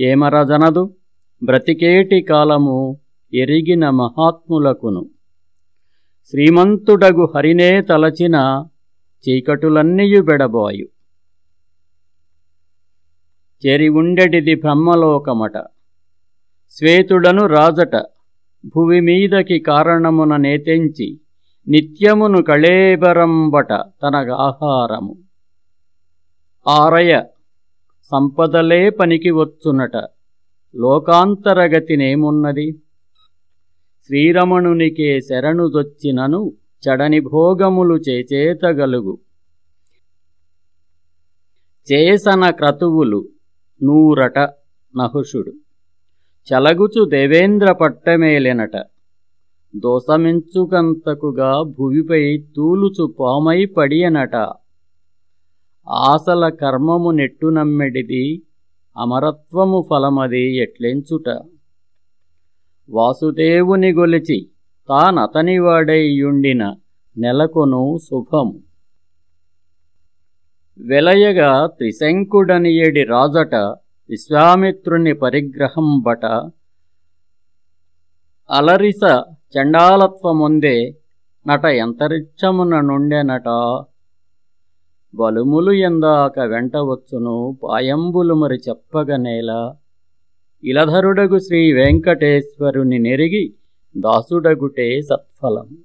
ఏమరజనదు? బ్రతికేటి కాలము ఎరిగిన మహాత్ములకును. శ్రీమంతుడగు హరినే తలచిన చీకటులన్నీయు బెడబోయు. చెరి ఉండెటిది బ్రహ్మలోకమట. శ్వేతుడను రాజట. భువి మీదకి కారణమున నేతెంచి నిత్యమును కళేబరంబట తనగాహారము. ఆరయ సంపదలే పనికి వచ్చునట. లోకాంతరగతినేమున్నది? శ్రీరమణునికే శరణుదొచ్చినను చడని భోగములు చేచేతగలుగు. చేసన క్రతువులు నూరట నహుషుడు. చలగుచు దేవేంద్ర పట్టమేలెనట. దోసమించుకంతకుగా భువిపై తూలుచు పామై పడియనట. ఆసల కర్మము నెట్టునమ్మెడిది అమరత్వము ఫలమది ఎట్లెంచుట? వాసుదేవుని గొలిచి తానతనివాడైయుండిన నెలకొను శుభము. వెలయగా త్రిశంకుడనియడి రాజట విశ్వామిత్రుని పరిగ్రహం బట. అలరిస చండాలత్వముందే నట ఎంతరిచ్చమున నుండెనట బలుములు ఎందాక వెంటవచ్చును పాయంబులు మరి చెప్పగనేలా ఇలధరుడగు శ్రీ వెంకటేశ్వరుని నెరిగి దాసుడగుటే సత్ఫలము